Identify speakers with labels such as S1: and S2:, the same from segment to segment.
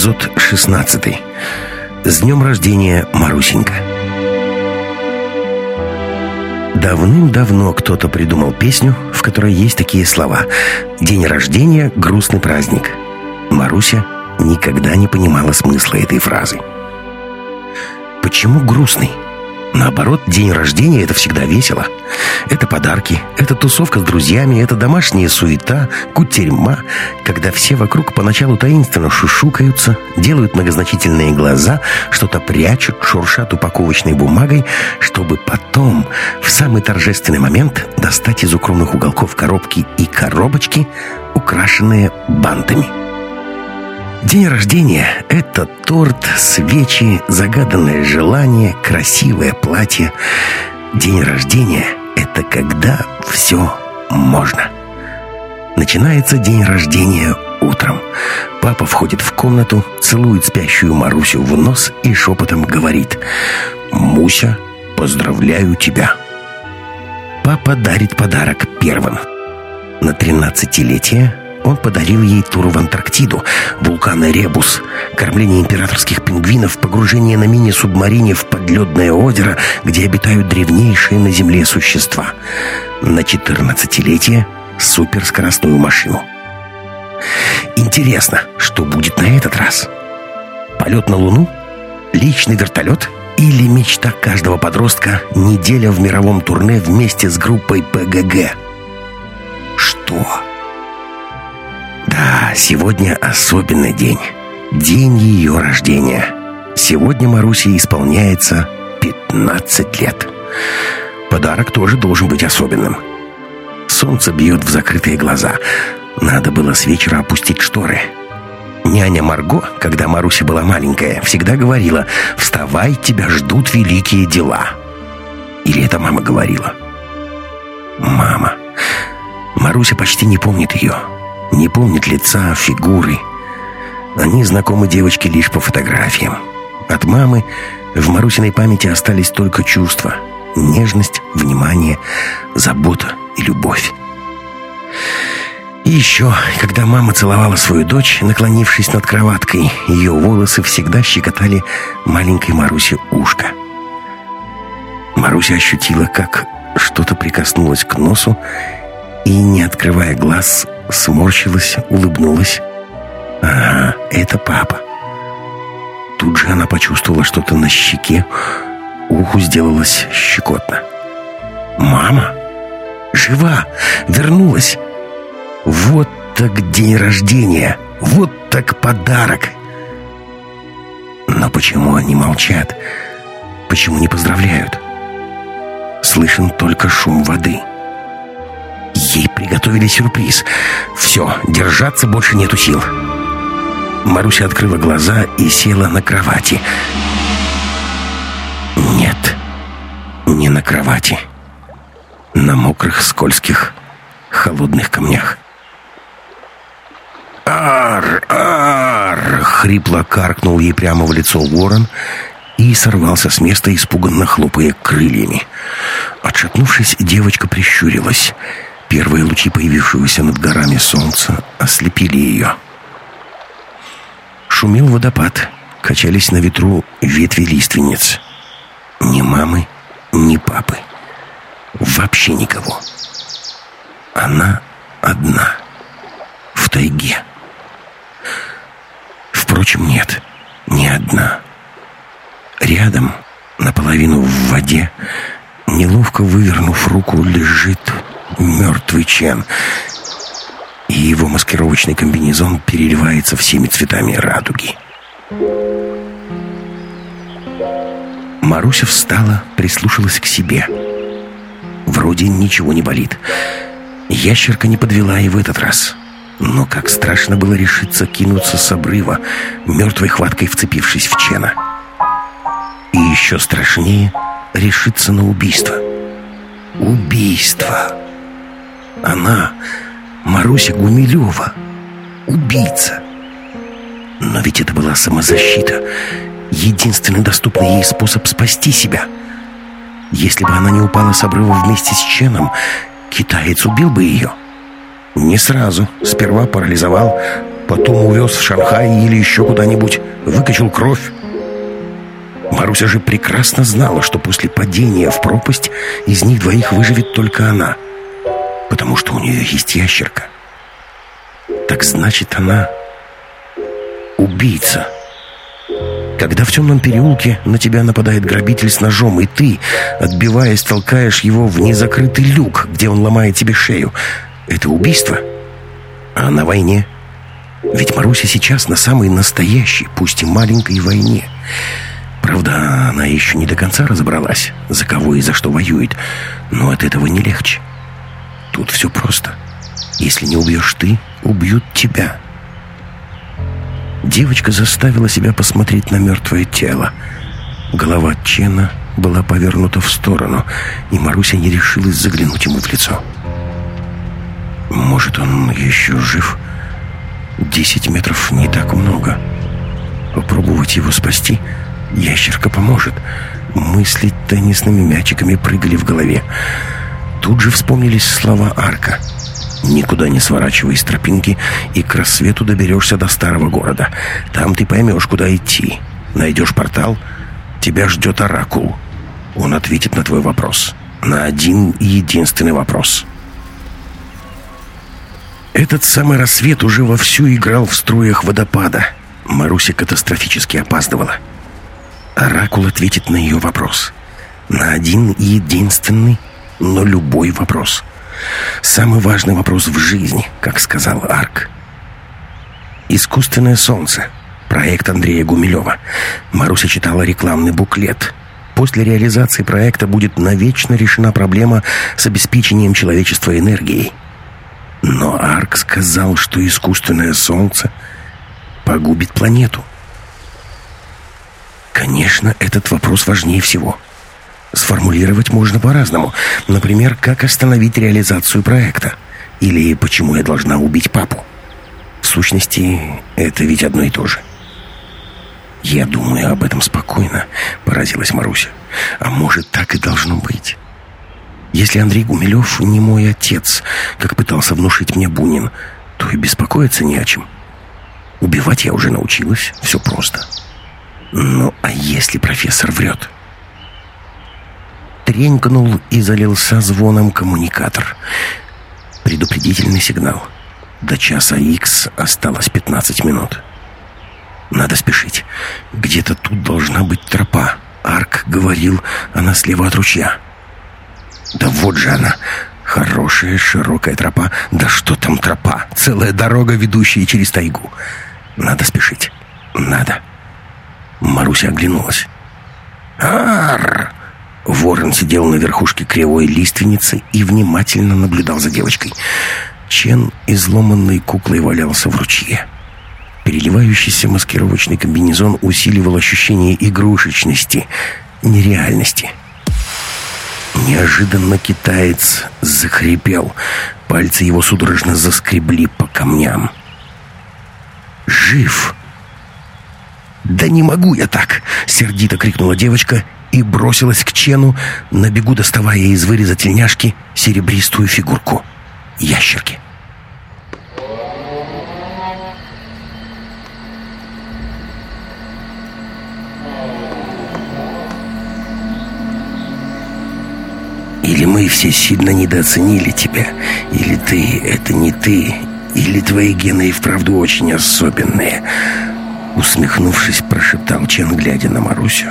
S1: Эпизод 16. С днем рождения, Марусенька. Давным-давно кто-то придумал песню, в которой есть такие слова «День рождения – грустный праздник». Маруся никогда не понимала смысла этой фразы. Почему грустный? Наоборот, день рождения — это всегда весело. Это подарки, это тусовка с друзьями, это домашняя суета, кутерьма, когда все вокруг поначалу таинственно шушукаются, делают многозначительные глаза, что-то прячут, шуршат упаковочной бумагой, чтобы потом, в самый торжественный момент, достать из укромных уголков коробки и коробочки, украшенные бантами. День рождения — это торт, свечи, загаданное желание, красивое платье. День рождения — это когда все можно. Начинается день рождения утром. Папа входит в комнату, целует спящую Марусю в нос и шепотом говорит «Муся, поздравляю тебя». Папа дарит подарок первым. На тринадцатилетие он подарил ей тур в Антарктиду, вулкан Ребус, кормление императорских пингвинов, погружение на мини-субмарине в подледное озеро, где обитают древнейшие на Земле существа. На 14-летие суперскоростную машину. Интересно, что будет на этот раз? Полет на Луну? Личный вертолет? Или мечта каждого подростка неделя в мировом турне вместе с группой ПГГ? Что? Да, сегодня особенный день. День ее рождения. Сегодня Марусе исполняется 15 лет. Подарок тоже должен быть особенным. Солнце бьет в закрытые глаза. Надо было с вечера опустить шторы. Няня Марго, когда Маруся была маленькая, всегда говорила «Вставай, тебя ждут великие дела». Или это мама говорила? Мама. Маруся почти не помнит ее. Не помнит лица, фигуры. Они знакомы девочке лишь по фотографиям. От мамы в Марусиной памяти остались только чувства. Нежность, внимание, забота и любовь. И еще, когда мама целовала свою дочь, наклонившись над кроваткой, ее волосы всегда щекотали маленькой Марусе ушко. Маруся ощутила, как что-то прикоснулось к носу, и, не открывая глаз, сморщилась, улыбнулась. «Ага, это папа». Тут же она почувствовала что-то на щеке, уху сделалось щекотно. «Мама? Жива! Вернулась!» «Вот так день рождения! Вот так подарок!» Но почему они молчат? Почему не поздравляют? Слышен только шум воды. Ей приготовили сюрприз. Все, держаться больше нету сил. Маруся открыла глаза и села на кровати. Нет, не на кровати. На мокрых, скользких, холодных камнях. «Ар! Ар!» — хрипло каркнул ей прямо в лицо ворон и сорвался с места, испуганно хлопая крыльями. Отшатнувшись, девочка прищурилась — Первые лучи, появившегося над горами солнца, ослепили ее. Шумел водопад, качались на ветру ветви лиственниц. Ни мамы, ни папы. Вообще никого. Она одна. В тайге. Впрочем, нет, не одна. Рядом, наполовину в воде, неловко вывернув руку, лежит мертвый Чен. И его маскировочный комбинезон переливается всеми цветами радуги. Маруся встала, прислушалась к себе. Вроде ничего не болит. Ящерка не подвела и в этот раз. Но как страшно было решиться кинуться с обрыва, мертвой хваткой вцепившись в Чена. И еще страшнее решиться на убийство. Убийство! Она, Маруся Гумилева, убийца. Но ведь это была самозащита, единственный доступный ей способ спасти себя. Если бы она не упала с обрыва вместе с Ченом, китаец убил бы ее. Не сразу, сперва парализовал, Потом увез в Шанхай или еще куда-нибудь. Выкачал кровь. Маруся же прекрасно знала, что после падения в пропасть из них двоих выживет только она. Потому что у нее есть ящерка. Так значит, она убийца. Когда в темном переулке на тебя нападает грабитель с ножом, и ты, отбиваясь, толкаешь его в незакрытый люк, где он ломает тебе шею, это убийство. А на войне? Ведь Маруся сейчас на самой настоящей, пусть и маленькой войне. Правда, она еще не до конца разобралась, за кого и за что воюет, но от этого не легче. Тут все просто. Если не убьешь ты, убьют тебя. Девочка заставила себя посмотреть на мертвое тело. Голова Чена была повернута в сторону, и Маруся не решилась заглянуть ему в лицо. Может, он еще жив? Десять метров не так много. Попробовать его спасти? Ящерка поможет. Мысли теннисными мячиками прыгали в голове. Тут же вспомнились слова Арка — Никуда не сворачивай с тропинки, и к рассвету доберешься до старого города. Там ты поймешь, куда идти. Найдешь портал, тебя ждет оракул. Он ответит на твой вопрос. На один и единственный вопрос. Этот самый рассвет уже вовсю играл в струях водопада. Маруся катастрофически опаздывала. Оракул ответит на ее вопрос. На один и единственный, но любой вопрос. Самый важный вопрос в жизни, как сказал Арк. «Искусственное солнце». Проект Андрея Гумилева. Маруся читала рекламный буклет. После реализации проекта будет навечно решена проблема с обеспечением человечества энергией. Но Арк сказал, что искусственное солнце погубит планету. Конечно, этот вопрос важнее всего – Сформулировать можно по-разному. Например, как остановить реализацию проекта. Или почему я должна убить папу. В сущности, это ведь одно и то же. «Я думаю об этом спокойно», — поразилась Маруся. «А может, так и должно быть. Если Андрей Гумилев не мой отец, как пытался внушить мне Бунин, то и беспокоиться не о чем. Убивать я уже научилась, все просто. Ну, а если профессор врет?» Тренькнул и залился звоном коммуникатор. Предупредительный сигнал. До часа Икс осталось 15 минут. Надо спешить. Где-то тут должна быть тропа. Арк говорил, она слева от ручья. Да вот же она. Хорошая широкая тропа. Да что там тропа? Целая дорога, ведущая через тайгу. Надо спешить. Надо. Маруся оглянулась. Ар! Ворон сидел на верхушке кривой лиственницы и внимательно наблюдал за девочкой. Чен, изломанной куклой, валялся в ручье. Переливающийся маскировочный комбинезон усиливал ощущение игрушечности, нереальности. Неожиданно китаец захрипел. Пальцы его судорожно заскребли по камням. «Жив!» «Да не могу я так!» — сердито крикнула девочка и бросилась к Чену, на бегу доставая из выреза тельняшки серебристую фигурку ящерки. Или мы все сильно недооценили тебя, или ты — это не ты, или твои гены и вправду очень особенные. Усмехнувшись, прошептал Чен, глядя на Марусю.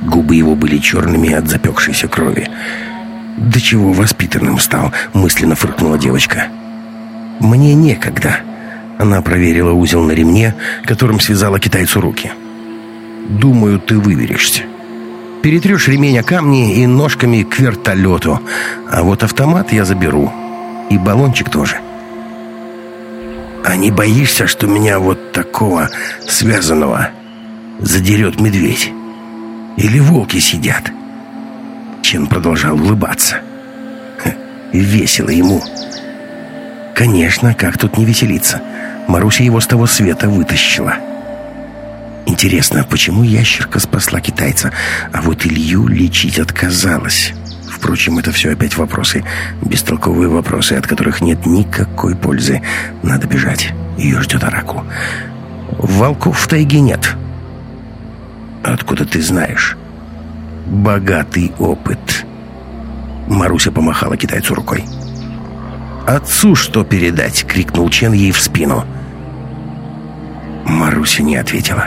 S1: Губы его были черными от запекшейся крови. «Да чего воспитанным стал?» — мысленно фыркнула девочка. «Мне некогда». Она проверила узел на ремне, которым связала китайцу руки. «Думаю, ты выберешься. Перетрешь ремень о камни и ножками к вертолету. А вот автомат я заберу. И баллончик тоже». «А не боишься, что меня вот такого связанного задерет медведь?» Или волки сидят?» Чен продолжал улыбаться. Ха, весело ему. «Конечно, как тут не веселиться? Маруся его с того света вытащила». Интересно, почему ящерка спасла китайца, а вот Илью лечить отказалась? Впрочем, это все опять вопросы. Бестолковые вопросы, от которых нет никакой пользы. Надо бежать. Ее ждет оракул. Волков в тайге нет. Откуда ты знаешь? Богатый опыт. Маруся помахала китайцу рукой. «Отцу что передать?» — крикнул Чен ей в спину. Маруся не ответила.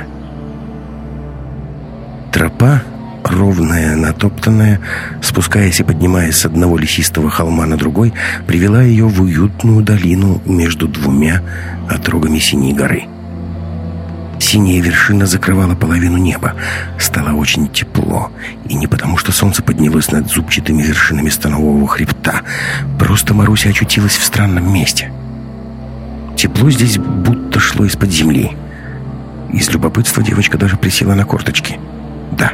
S1: Тропа ровная, натоптанная, спускаясь и поднимаясь с одного лесистого холма на другой, привела ее в уютную долину между двумя отрогами Синей горы. Синяя вершина закрывала половину неба. Стало очень тепло. И не потому, что солнце поднялось над зубчатыми вершинами станового хребта. Просто Маруся очутилась в странном месте. Тепло здесь будто шло из-под земли. Из любопытства девочка даже присела на корточки. Да,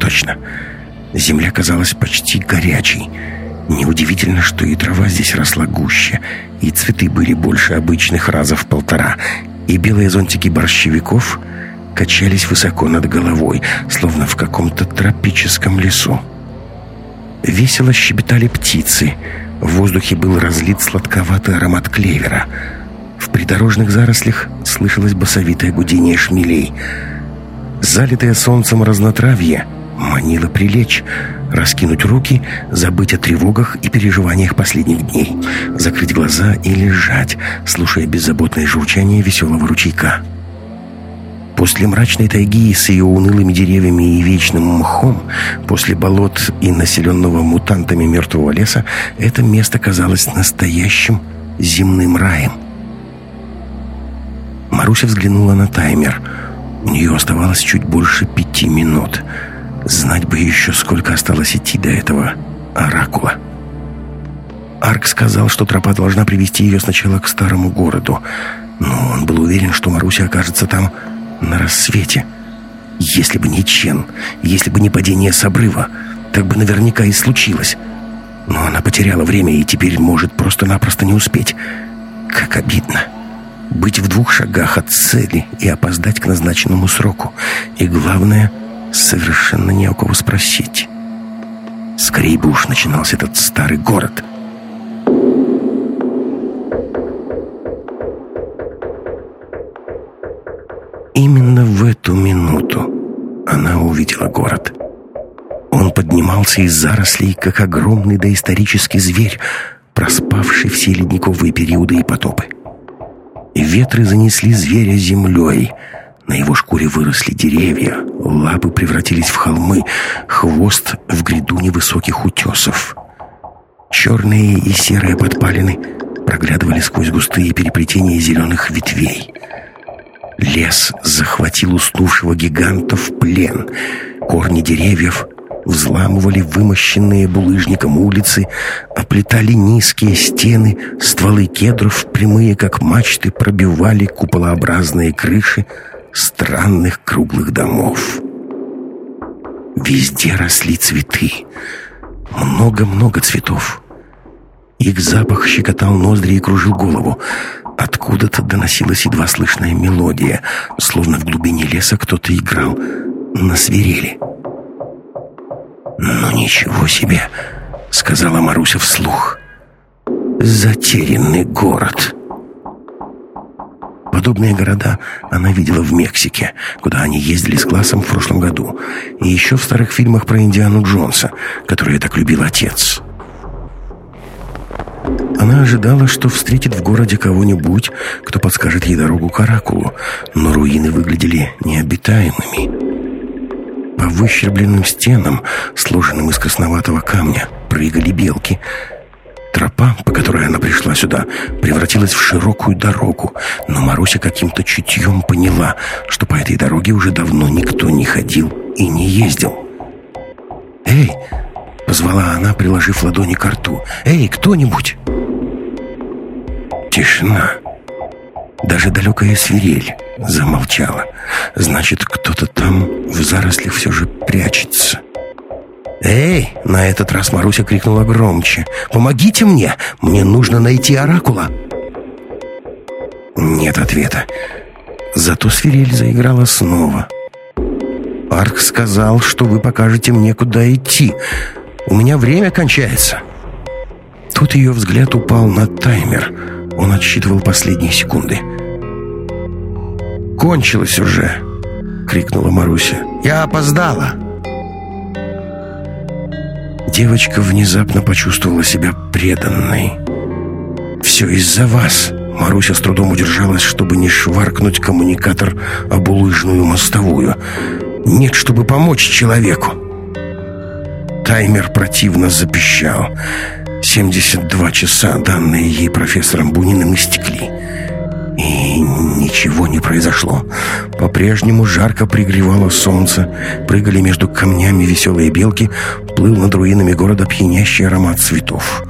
S1: точно. Земля казалась почти горячей. Неудивительно, что и трава здесь росла гуще, и цветы были больше обычных раза в полтора, и белые зонтики борщевиков качались высоко над головой, словно в каком-то тропическом лесу. Весело щебетали птицы. В воздухе был разлит сладковатый аромат клевера. В придорожных зарослях слышалось басовитое гудение шмелей. Залитое солнцем разнотравье — манила прилечь, раскинуть руки, забыть о тревогах и переживаниях последних дней, закрыть глаза и лежать, слушая беззаботное журчание веселого ручейка. После мрачной тайги с ее унылыми деревьями и вечным мхом, после болот и населенного мутантами мертвого леса, это место казалось настоящим земным раем. Маруся взглянула на таймер. У нее оставалось чуть больше пяти минут — Знать бы еще, сколько осталось идти до этого оракула. Арк сказал, что тропа должна привести ее сначала к старому городу, но он был уверен, что Маруся окажется там на рассвете. Если бы не Чен, если бы не падение с обрыва, так бы наверняка и случилось. Но она потеряла время и теперь может просто-напросто не успеть. Как обидно. Быть в двух шагах от цели и опоздать к назначенному сроку. И главное — совершенно не у кого спросить. Скорее бы уж начинался этот старый город. Именно в эту минуту она увидела город. Он поднимался из зарослей, как огромный доисторический зверь, проспавший все ледниковые периоды и потопы. Ветры занесли зверя землей — на его шкуре выросли деревья, лапы превратились в холмы, хвост в гряду невысоких утесов. Черные и серые подпалины проглядывали сквозь густые переплетения зеленых ветвей. Лес захватил уснувшего гиганта в плен. Корни деревьев взламывали вымощенные булыжником улицы, оплетали низкие стены, стволы кедров, прямые как мачты, пробивали куполообразные крыши, странных круглых домов. Везде росли цветы. Много-много цветов. Их запах щекотал ноздри и кружил голову. Откуда-то доносилась едва слышная мелодия, словно в глубине леса кто-то играл на свирели. «Ну ничего себе!» — сказала Маруся вслух. «Затерянный город!» Подобные города она видела в Мексике, куда они ездили с классом в прошлом году, и еще в старых фильмах про Индиану Джонса, которые так любил отец. Она ожидала, что встретит в городе кого-нибудь, кто подскажет ей дорогу к Оракулу, но руины выглядели необитаемыми. По выщербленным стенам, сложенным из красноватого камня, прыгали белки — Тропа, по которой она пришла сюда, превратилась в широкую дорогу, но Маруся каким-то чутьем поняла, что по этой дороге уже давно никто не ходил и не ездил. «Эй!» — позвала она, приложив ладони к рту. «Эй, кто-нибудь!» Тишина. Даже далекая свирель замолчала. Значит, кто-то там в зарослях все же прячется. «Эй!» — на этот раз Маруся крикнула громче. «Помогите мне! Мне нужно найти Оракула!» Нет ответа. Зато свирель заиграла снова. «Арк сказал, что вы покажете мне, куда идти. У меня время кончается». Тут ее взгляд упал на таймер. Он отсчитывал последние секунды. «Кончилось уже!» — крикнула Маруся. «Я опоздала!» Девочка внезапно почувствовала себя преданной. «Все из-за вас!» Маруся с трудом удержалась, чтобы не шваркнуть коммуникатор об улыжную мостовую. «Нет, чтобы помочь человеку!» Таймер противно запищал. 72 часа, данные ей профессором Буниным, истекли. И ничего не произошло. По-прежнему жарко пригревало солнце, прыгали между камнями веселые белки, плыл над руинами города пьянящий аромат цветов.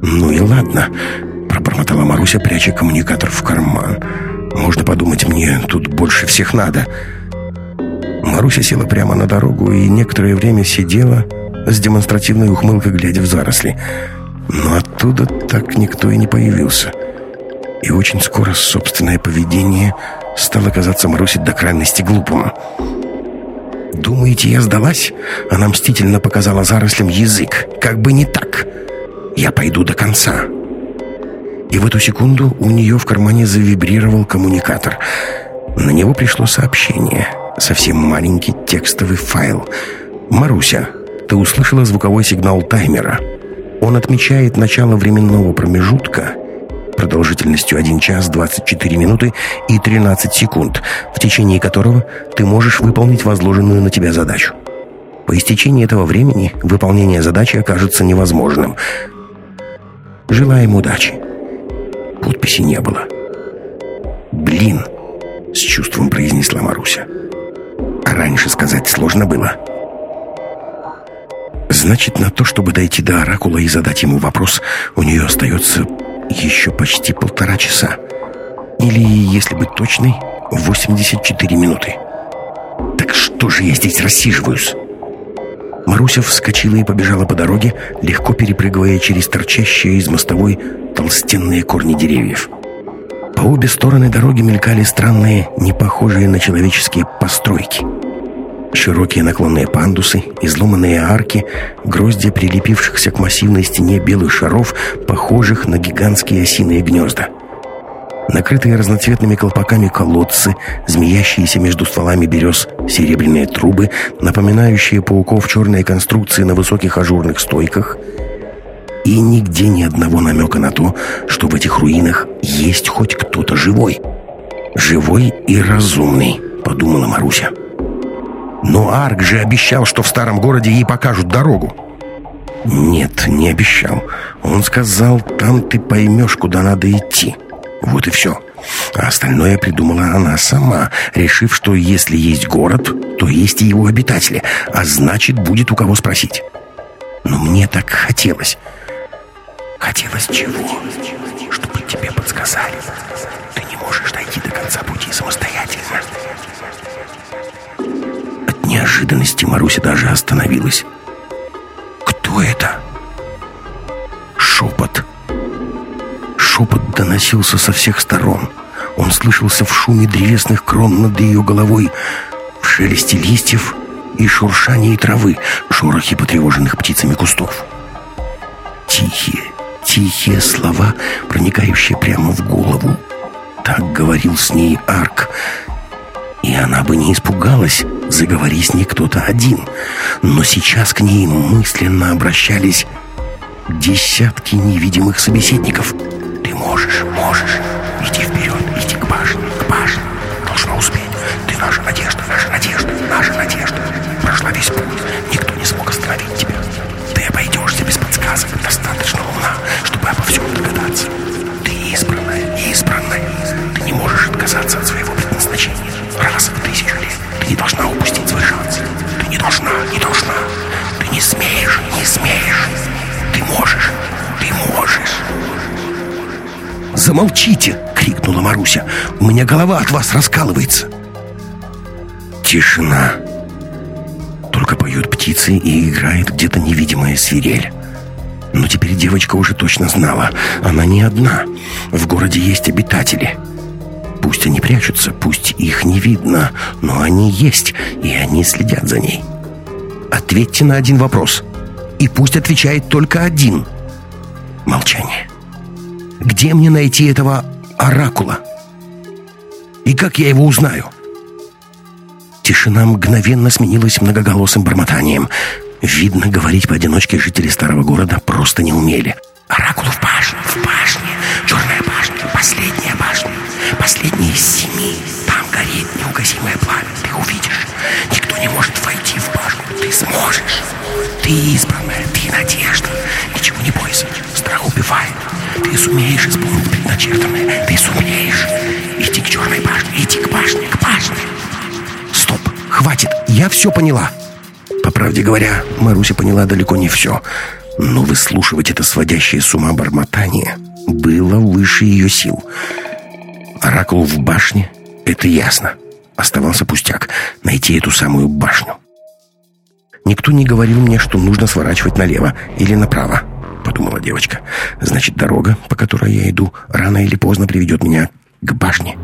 S1: «Ну и ладно», — пробормотала Маруся, пряча коммуникатор в карман. «Можно подумать, мне тут больше всех надо». Маруся села прямо на дорогу и некоторое время сидела с демонстративной ухмылкой, глядя в заросли. Но оттуда так никто и не появился и очень скоро собственное поведение стало казаться Марусе до крайности глупым. «Думаете, я сдалась?» Она мстительно показала зарослям язык. «Как бы не так. Я пойду до конца». И в эту секунду у нее в кармане завибрировал коммуникатор. На него пришло сообщение. Совсем маленький текстовый файл. «Маруся, ты услышала звуковой сигнал таймера. Он отмечает начало временного промежутка» продолжительностью 1 час 24 минуты и 13 секунд, в течение которого ты можешь выполнить возложенную на тебя задачу. По истечении этого времени выполнение задачи окажется невозможным. Желаем удачи. Подписи не было. «Блин!» — с чувством произнесла Маруся. А раньше сказать сложно было. Значит, на то, чтобы дойти до Оракула и задать ему вопрос, у нее остается еще почти полтора часа. Или, если быть точной, 84 минуты. Так что же я здесь рассиживаюсь? Маруся вскочила и побежала по дороге, легко перепрыгивая через торчащие из мостовой толстенные корни деревьев. По обе стороны дороги мелькали странные, не похожие на человеческие постройки — Широкие наклонные пандусы, изломанные арки, гроздья прилепившихся к массивной стене белых шаров, похожих на гигантские осиные гнезда. Накрытые разноцветными колпаками колодцы, змеящиеся между стволами берез серебряные трубы, напоминающие пауков черные конструкции на высоких ажурных стойках. И нигде ни одного намека на то, что в этих руинах есть хоть кто-то живой. «Живой и разумный», — подумала Маруся. Но Арк же обещал, что в старом городе ей покажут дорогу. Нет, не обещал. Он сказал, там ты поймешь, куда надо идти. Вот и все. А остальное придумала она сама, решив, что если есть город, то есть и его обитатели, а значит, будет у кого спросить. Но мне так хотелось. Хотелось чего? Чтобы тебе подсказали. Ты не можешь дойти до конца пути самостоятельно неожиданности Маруся даже остановилась. «Кто это?» Шепот. Шепот доносился со всех сторон. Он слышался в шуме древесных крон над ее головой, в шелесте листьев и шуршании травы, шорохе потревоженных птицами кустов. Тихие, тихие слова, проникающие прямо в голову. Так говорил с ней Арк, и она бы не испугалась, заговори с ней кто-то один. Но сейчас к ней мысленно обращались десятки невидимых собеседников. «Ты можешь, можешь. Иди вперед, иди к башне, к башне. Должна успеть. Ты наша надежда, наша надежда, наша надежда. Прошла весь путь. Никто не смог остановить тебя. Ты обойдешься без подсказок. Достаточно умна, чтобы обо всем догадаться. Ты избранная, избранная. Ты не можешь отказаться от своего предназначения. Раз Ты не должна. Ты не смеешь, не смеешь. Ты можешь, ты можешь. «Замолчите!» — крикнула Маруся. «У меня голова от вас раскалывается!» Тишина. Только поют птицы и играет где-то невидимая свирель. Но теперь девочка уже точно знала. Она не одна. В городе есть обитатели — Пусть они прячутся, пусть их не видно, но они есть, и они следят за ней. Ответьте на один вопрос. И пусть отвечает только один. Молчание. Где мне найти этого оракула? И как я его узнаю? Тишина мгновенно сменилась многоголосым бормотанием. Видно, говорить поодиночке жители старого города просто не умели. «Оракул в башне, в башне, черная башня, последняя башня, последняя из семи. Там горит неугасимое пламя, ты увидишь. Никто не может войти ты сможешь. Ты избранная, ты надежда. Ничего не бойся, страх убивает. Ты сумеешь исполнить предначертанное, ты сумеешь. Иди к черной башне, иди к башне, к башне. Стоп, хватит, я все поняла. По правде говоря, Маруся поняла далеко не все. Но выслушивать это сводящее с ума бормотание было выше ее сил. Оракул в башне — это ясно. Оставался пустяк — найти эту самую башню. Никто не говорил мне, что нужно сворачивать налево или направо, подумала девочка. Значит, дорога, по которой я иду, рано или поздно приведет меня к башне.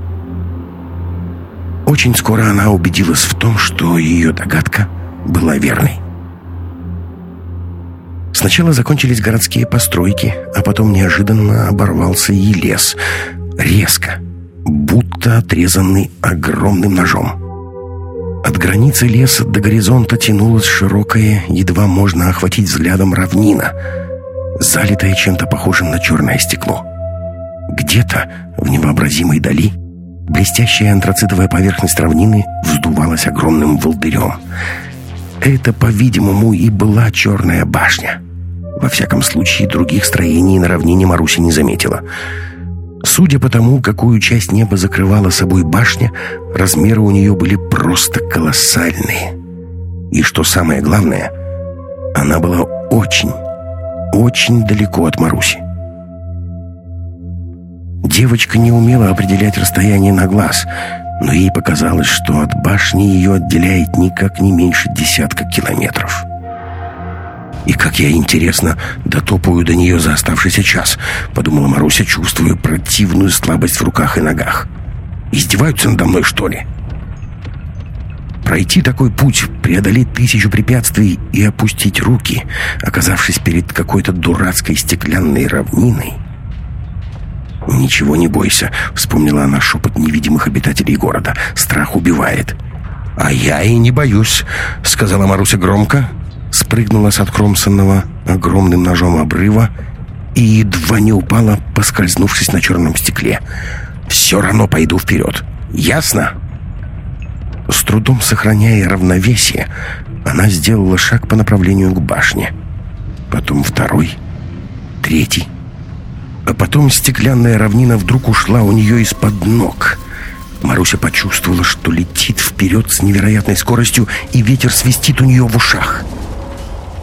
S1: Очень скоро она убедилась в том, что ее догадка была верной. Сначала закончились городские постройки, а потом неожиданно оборвался и лес. Резко, будто отрезанный огромным ножом. От границы леса до горизонта тянулась широкая, едва можно охватить взглядом равнина, залитая чем-то похожим на черное стекло. Где-то, в невообразимой дали, блестящая антрацитовая поверхность равнины вздувалась огромным волдырем. Это, по-видимому, и была черная башня. Во всяком случае, других строений на равнине Маруся не заметила — Судя по тому, какую часть неба закрывала собой башня, размеры у нее были просто колоссальные. И что самое главное, она была очень, очень далеко от Маруси. Девочка не умела определять расстояние на глаз, но ей показалось, что от башни ее отделяет никак не меньше десятка километров. И как я, интересно, дотопаю до нее за оставшийся час, подумала Маруся, чувствуя противную слабость в руках и ногах. Издеваются надо мной, что ли? Пройти такой путь, преодолеть тысячу препятствий и опустить руки, оказавшись перед какой-то дурацкой стеклянной равниной. «Ничего не бойся», — вспомнила она шепот невидимых обитателей города. «Страх убивает». «А я и не боюсь», — сказала Маруся громко, спрыгнула с откромсанного огромным ножом обрыва и едва не упала, поскользнувшись на черном стекле. «Все равно пойду вперед. Ясно?» С трудом сохраняя равновесие, она сделала шаг по направлению к башне. Потом второй, третий. А потом стеклянная равнина вдруг ушла у нее из-под ног. Маруся почувствовала, что летит вперед с невероятной скоростью, и ветер свистит у нее в ушах.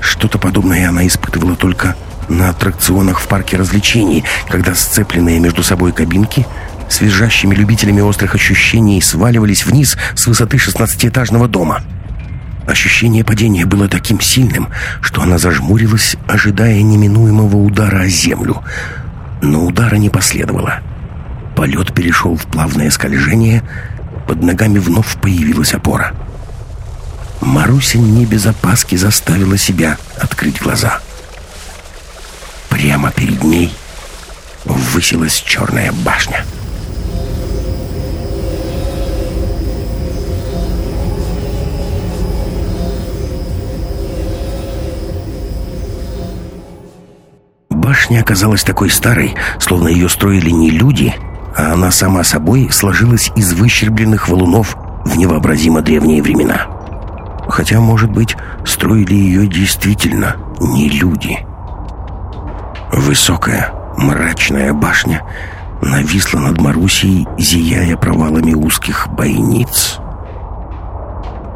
S1: Что-то подобное она испытывала только на аттракционах в парке развлечений, когда сцепленные между собой кабинки с визжащими любителями острых ощущений сваливались вниз с высоты шестнадцатиэтажного дома. Ощущение падения было таким сильным, что она зажмурилась, ожидая неминуемого удара о землю. Но удара не последовало. Полет перешел в плавное скольжение, под ногами вновь появилась опора. Маруся не без опаски заставила себя открыть глаза. Прямо перед ней высилась черная башня. Башня оказалась такой старой, словно ее строили не люди, а она сама собой сложилась из выщербленных валунов в невообразимо древние времена. Хотя, может быть, строили ее действительно не люди. Высокая, мрачная башня нависла над Марусей, зияя провалами узких бойниц.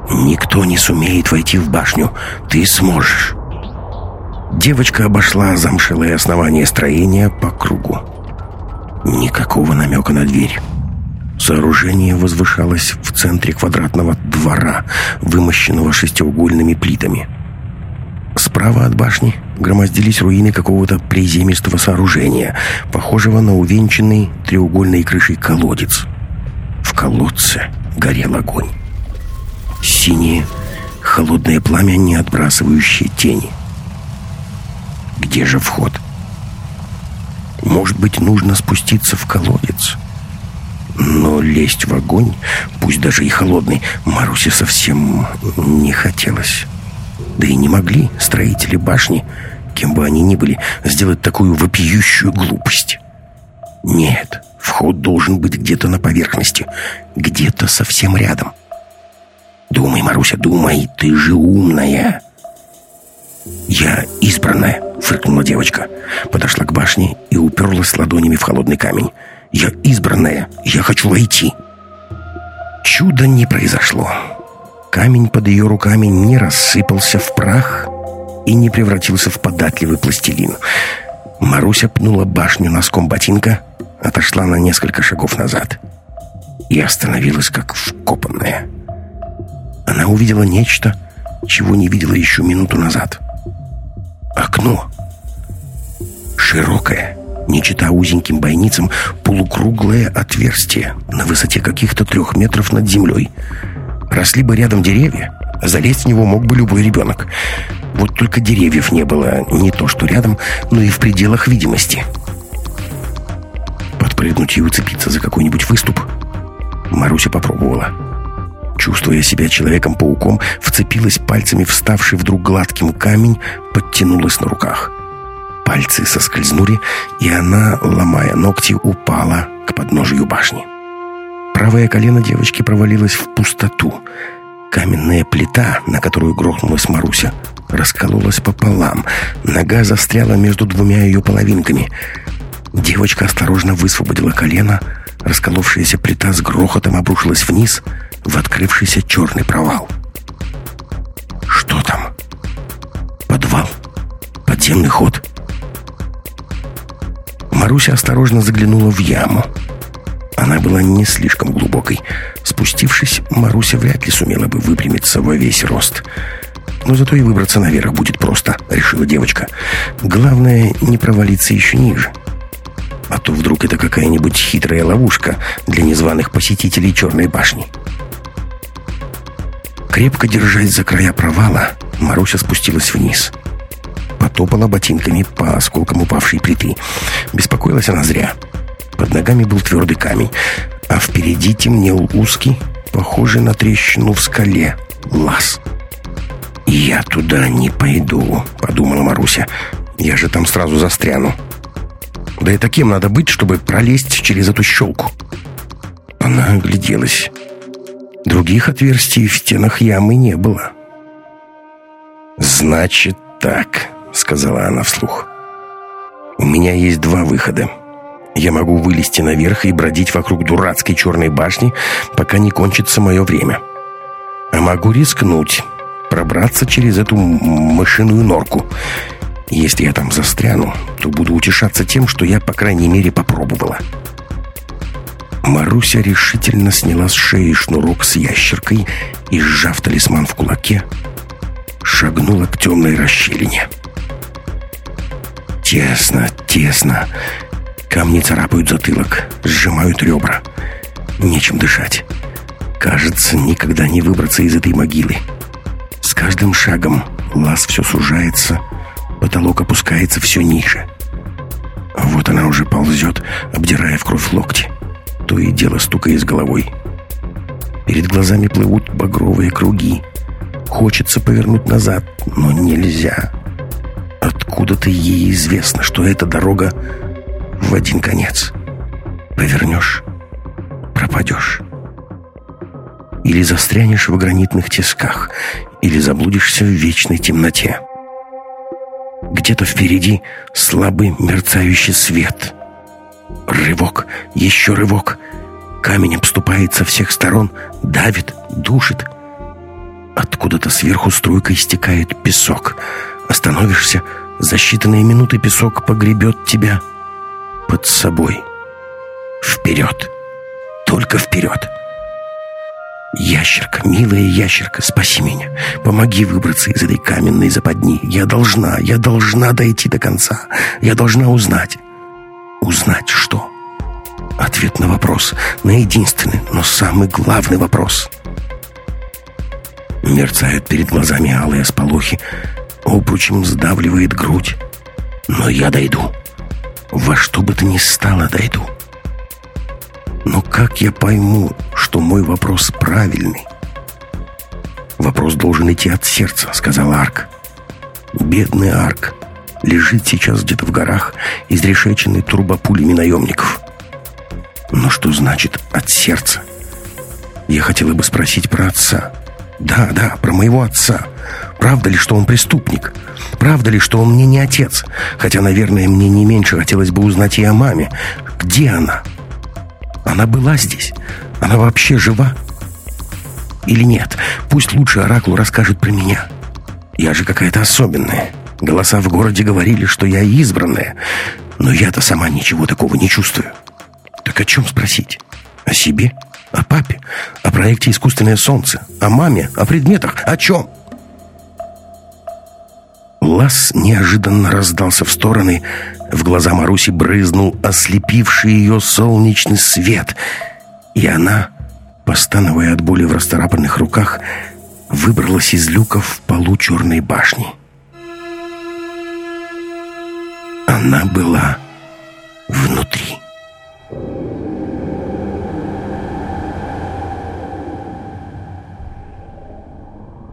S1: «Никто не сумеет войти в башню. Ты сможешь». Девочка обошла замшелое основание строения по кругу. Никакого намека на дверь. Сооружение возвышалось в центре квадратного двора, вымощенного шестиугольными плитами. Справа от башни громоздились руины какого-то приземистого сооружения, похожего на увенчанный треугольной крышей колодец. В колодце горел огонь. Синее, холодное пламя, не отбрасывающее тени. Где же вход? Может быть, нужно спуститься в колодец? Но лезть в огонь, пусть даже и холодный, Марусе совсем не хотелось. Да и не могли строители башни, кем бы они ни были, сделать такую вопиющую глупость. Нет, вход должен быть где-то на поверхности, где-то совсем рядом. Думай, Маруся, думай, ты же умная. Я избранная, фыркнула девочка. Подошла к башне и уперлась ладонями в холодный камень. Я избранная, я хочу войти. Чудо не произошло. Камень под ее руками не рассыпался в прах и не превратился в податливый пластилин. Маруся пнула башню носком ботинка, отошла на несколько шагов назад и остановилась как вкопанная. Она увидела нечто, чего не видела еще минуту назад. Окно. Широкое, не чита узеньким бойницам, полукруглое отверстие на высоте каких-то трех метров над землей. Росли бы рядом деревья, залезть в него мог бы любой ребенок. Вот только деревьев не было не то что рядом, но и в пределах видимости. Подпрыгнуть и уцепиться за какой-нибудь выступ Маруся попробовала. Чувствуя себя Человеком-пауком, вцепилась пальцами вставший вдруг гладким камень, подтянулась на руках. Пальцы соскользнули, и она, ломая ногти, упала к подножию башни. Правое колено девочки провалилось в пустоту. Каменная плита, на которую грохнулась Маруся, раскололась пополам. Нога застряла между двумя ее половинками. Девочка осторожно высвободила колено. Расколовшаяся плита с грохотом обрушилась вниз в открывшийся черный провал. Что там? Подвал? Подземный ход? Маруся осторожно заглянула в яму. Она была не слишком глубокой. Спустившись, Маруся вряд ли сумела бы выпрямиться во весь рост. Но зато и выбраться наверх будет просто, решила девочка. Главное, не провалиться еще ниже. А то вдруг это какая-нибудь хитрая ловушка для незваных посетителей Черной башни. Крепко держась за края провала, Маруся спустилась вниз потопала ботинками по осколкам упавшей плиты. Беспокоилась она зря. Под ногами был твердый камень, а впереди темнел узкий, похожий на трещину в скале, лаз. «Я туда не пойду», — подумала Маруся. «Я же там сразу застряну». «Да и таким надо быть, чтобы пролезть через эту щелку». Она огляделась. Других отверстий в стенах ямы не было. «Значит так», — сказала она вслух. «У меня есть два выхода. Я могу вылезти наверх и бродить вокруг дурацкой черной башни, пока не кончится мое время. А могу рискнуть, пробраться через эту мышиную норку. Если я там застряну, то буду утешаться тем, что я, по крайней мере, попробовала». Маруся решительно сняла с шеи шнурок с ящеркой и, сжав талисман в кулаке, шагнула к темной расщелине. Тесно, тесно. Камни царапают затылок, сжимают ребра. Нечем дышать. Кажется, никогда не выбраться из этой могилы. С каждым шагом лаз все сужается, потолок опускается все ниже. Вот она уже ползет, обдирая в кровь локти. То и дело стукая с головой. Перед глазами плывут багровые круги. Хочется повернуть назад, но нельзя. Откуда-то ей известно, что эта дорога в один конец. Повернешь — пропадешь. Или застрянешь в гранитных тисках, или заблудишься в вечной темноте. Где-то впереди слабый мерцающий свет. Рывок, еще рывок. Камень обступает со всех сторон, давит, душит. Откуда-то сверху струйкой стекает песок — Остановишься, за считанные минуты песок погребет тебя под собой. Вперед! Только вперед! Ящерка, милая ящерка, спаси меня. Помоги выбраться из этой каменной западни. Я должна, я должна дойти до конца. Я должна узнать. Узнать что? Ответ на вопрос, на единственный, но самый главный вопрос. Мерцают перед глазами алые сполохи, обручем сдавливает грудь. Но я дойду. Во что бы то ни стало, дойду. Но как я пойму, что мой вопрос правильный? Вопрос должен идти от сердца, сказал Арк. Бедный Арк лежит сейчас где-то в горах, изрешеченный турбопулями наемников. Но что значит «от сердца»? Я хотела бы спросить про отца. Да, да, про моего отца. Правда ли, что он преступник? Правда ли, что он мне не отец? Хотя, наверное, мне не меньше хотелось бы узнать и о маме. Где она? Она была здесь? Она вообще жива? Или нет? Пусть лучше Оракул расскажет про меня. Я же какая-то особенная. Голоса в городе говорили, что я избранная. Но я-то сама ничего такого не чувствую. Так о чем спросить? О себе? О папе? О проекте «Искусственное солнце»? О маме? О предметах? О чем? Лаз неожиданно раздался в стороны. В глаза Маруси брызнул ослепивший ее солнечный свет. И она, постановая от боли в расторапанных руках, выбралась из люка в полу черной башни. Она была внутри.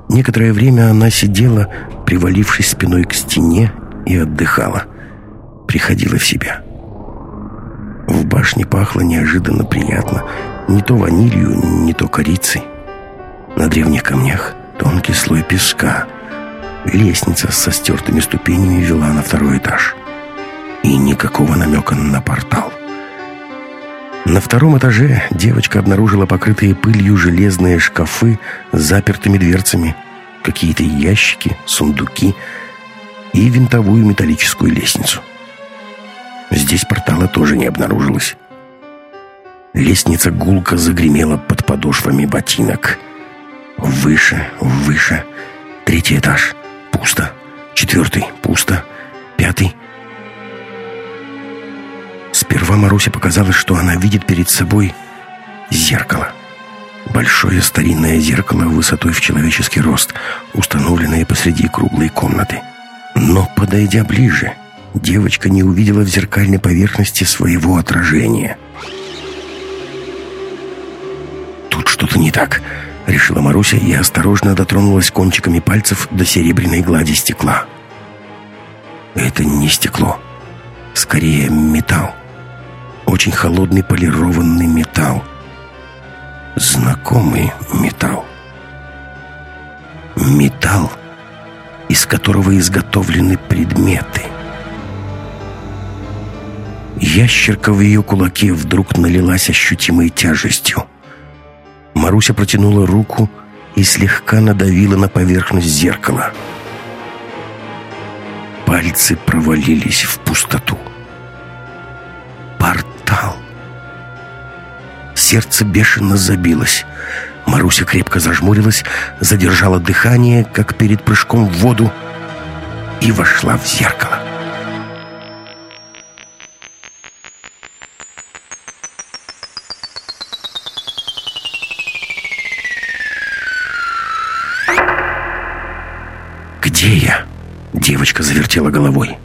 S1: Некоторое время она сидела, привалившись спиной к стене, и отдыхала. Приходила в себя. В башне пахло неожиданно приятно. Не то ванилью, не то корицей. На древних камнях тонкий слой песка. Лестница со стертыми ступенями вела на второй этаж. И никакого намека на портал. На втором этаже девочка обнаружила покрытые пылью железные шкафы с запертыми дверцами, какие-то ящики, сундуки и винтовую металлическую лестницу. Здесь портала тоже не обнаружилось. Лестница гулко загремела под подошвами ботинок. Выше, выше. Третий этаж. Пусто. Четвертый. Пусто. Пятый. Сперва Марусе показалось, что она видит перед собой зеркало. Большое старинное зеркало высотой в человеческий рост, установленное посреди круглой комнаты. Но, подойдя ближе, девочка не увидела в зеркальной поверхности своего отражения. «Тут что-то не так», — решила Маруся и осторожно дотронулась кончиками пальцев до серебряной глади стекла. «Это не стекло, скорее металл очень холодный полированный металл. Знакомый металл. Металл, из которого изготовлены предметы. Ящерка в ее кулаке вдруг налилась ощутимой тяжестью. Маруся протянула руку и слегка надавила на поверхность зеркала. Пальцы провалились в пустоту. Сердце бешено забилось. Маруся крепко зажмурилась, задержала дыхание, как перед прыжком в воду, и вошла в зеркало. «Где я?» Девочка завертела головой.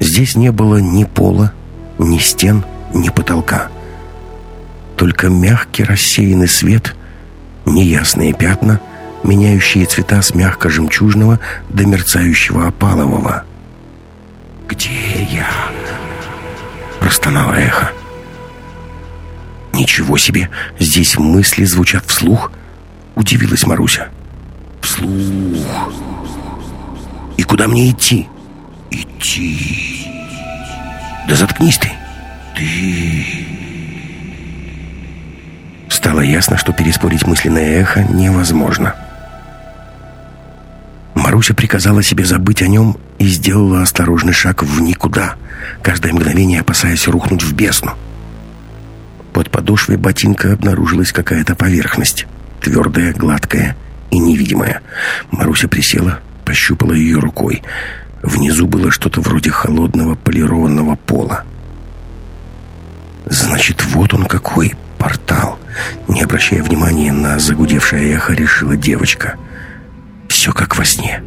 S1: Здесь не было ни пола, ни стен, ни потолка. Только мягкий рассеянный свет, неясные пятна, меняющие цвета с мягко-жемчужного до мерцающего опалового. «Где я?» — простонало эхо. «Ничего себе! Здесь мысли звучат вслух!» — удивилась Маруся. «Вслух! И куда мне идти?» «Идти!» «Да заткнись ты!» «Ты...» Стало ясно, что переспорить мысленное эхо невозможно. Маруся приказала себе забыть о нем и сделала осторожный шаг в никуда, каждое мгновение опасаясь рухнуть в бездну. Под подошвой ботинка обнаружилась какая-то поверхность, твердая, гладкая и невидимая. Маруся присела, пощупала ее рукой — Внизу было что-то вроде холодного полированного пола. Значит, вот он какой портал. Не обращая внимания на загудевшее эхо, решила девочка. Все как во сне.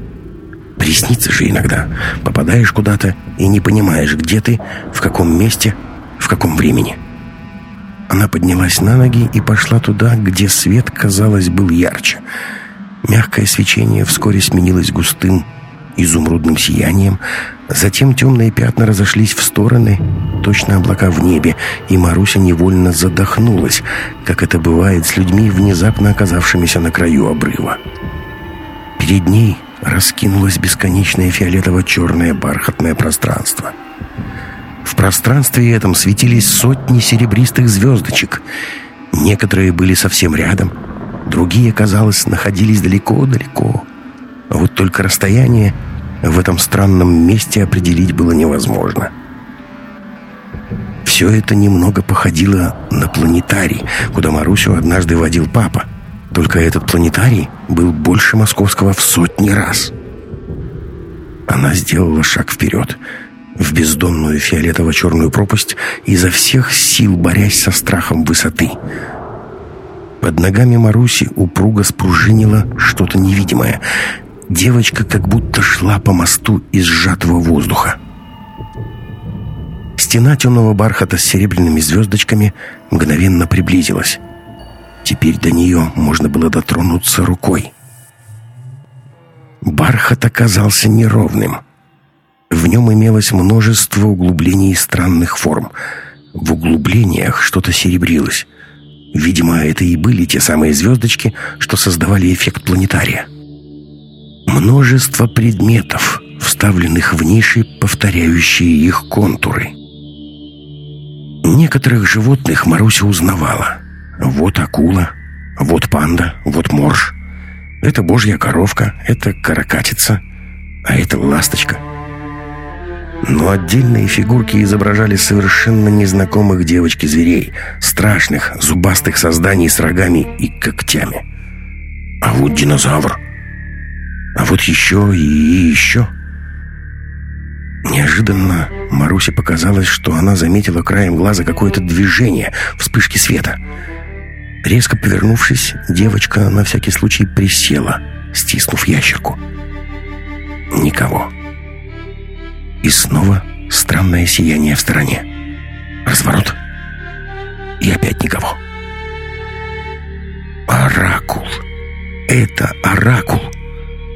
S1: Приснится же иногда. Попадаешь куда-то и не понимаешь, где ты, в каком месте, в каком времени. Она поднялась на ноги и пошла туда, где свет, казалось, был ярче. Мягкое свечение вскоре сменилось густым изумрудным сиянием. Затем темные пятна разошлись в стороны, точно облака в небе, и Маруся невольно задохнулась, как это бывает с людьми, внезапно оказавшимися на краю обрыва. Перед ней раскинулось бесконечное фиолетово-черное бархатное пространство — в пространстве этом светились сотни серебристых звездочек. Некоторые были совсем рядом, другие, казалось, находились далеко-далеко. Вот только расстояние в этом странном месте определить было невозможно. Все это немного походило на планетарий, куда Марусю однажды водил папа. Только этот планетарий был больше московского в сотни раз. Она сделала шаг вперед — в бездонную фиолетово-черную пропасть, изо всех сил борясь со страхом высоты. Под ногами Маруси упруго спружинило что-то невидимое. Девочка как будто шла по мосту из сжатого воздуха. Стена темного бархата с серебряными звездочками мгновенно приблизилась. Теперь до нее можно было дотронуться рукой. Бархат оказался неровным — в нем имелось множество углублений странных форм. В углублениях что-то серебрилось. Видимо, это и были те самые звездочки, что создавали эффект планетария. Множество предметов, вставленных в ниши, повторяющие их контуры. Некоторых животных Маруся узнавала. Вот акула, вот панда, вот морж. Это божья коровка, это каракатица, а это ласточка — но отдельные фигурки изображали совершенно незнакомых девочки-зверей, страшных, зубастых созданий с рогами и когтями. А вот динозавр. А вот еще и еще. Неожиданно Марусе показалось, что она заметила краем глаза какое-то движение, вспышки света. Резко повернувшись, девочка на всякий случай присела, стиснув ящерку. Никого. И снова странное сияние в стороне. Разворот. И опять никого. Оракул. Это оракул.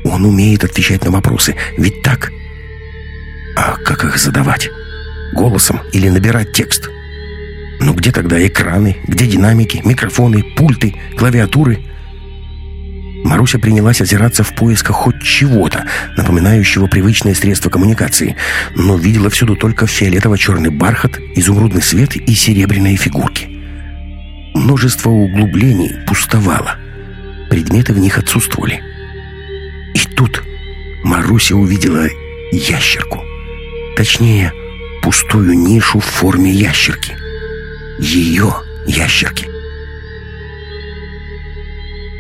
S1: Он умеет отвечать на вопросы. Ведь так? А как их задавать? Голосом или набирать текст? Ну где тогда экраны? Где динамики, микрофоны, пульты, клавиатуры? Маруся принялась озираться в поисках хоть чего-то, напоминающего привычное средство коммуникации, но видела всюду только фиолетово-черный бархат, изумрудный свет и серебряные фигурки. Множество углублений пустовало. Предметы в них отсутствовали. И тут Маруся увидела ящерку. Точнее, пустую нишу в форме ящерки. Ее ящерки.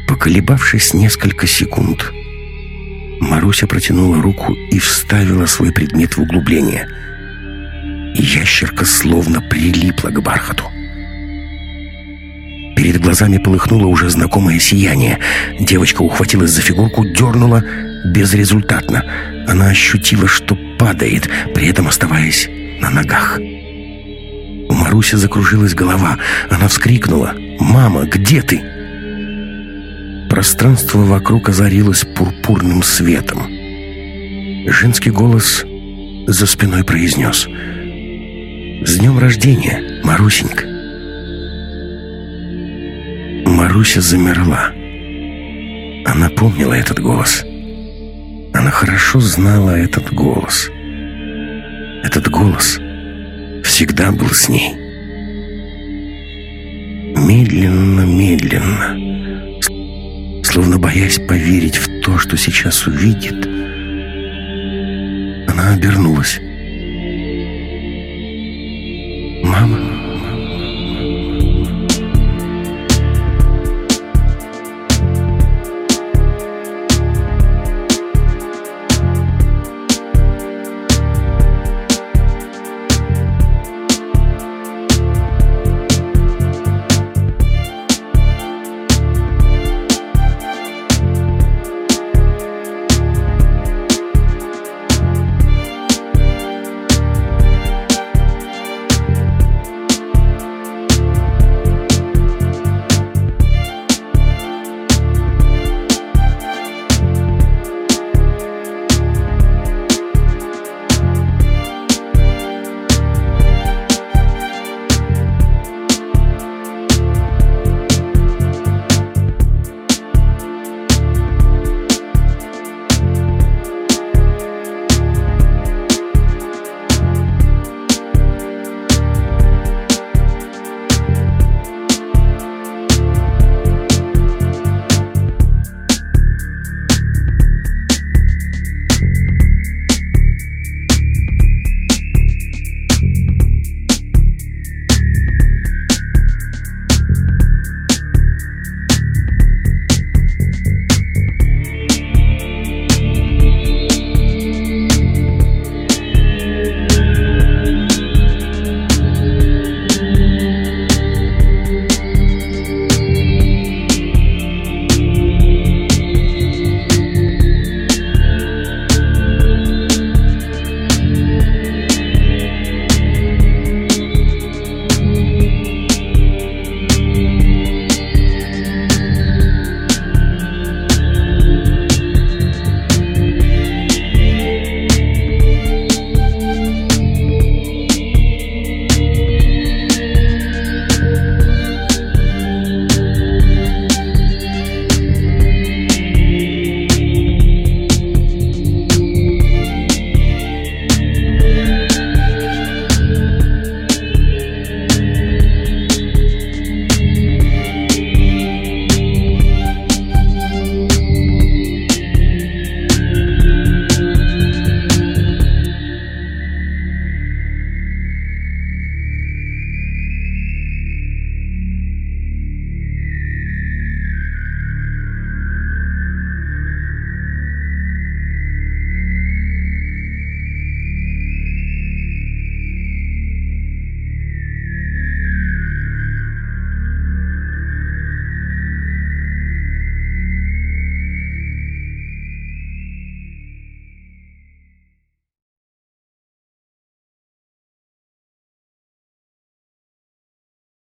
S1: Поколебавшись несколько секунд, Маруся протянула руку и вставила свой предмет в углубление. Ящерка словно прилипла к бархату. Перед глазами полыхнуло уже знакомое сияние. Девочка ухватилась за фигурку, дернула безрезультатно. Она ощутила, что падает, при этом оставаясь на ногах. У Маруси закружилась голова. Она вскрикнула. «Мама, где ты?» Пространство вокруг озарилось пурпурным светом. Женский голос за спиной произнес «С днем рождения, Марусенька!» Маруся замерла. Она помнила этот голос. Она хорошо знала этот голос. Этот голос всегда был с ней. Медленно, медленно, словно боясь поверить в то, что сейчас увидит, она обернулась. «Мама?»